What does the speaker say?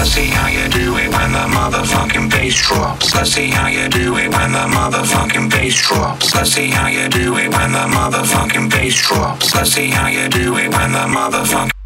Let's see how you do it when the motherfucking bass drops. Let's see how you do it when the motherfucking bass drops. Let's see how you do it when the motherfucking bass drops. Let's see how you do it when the motherfucking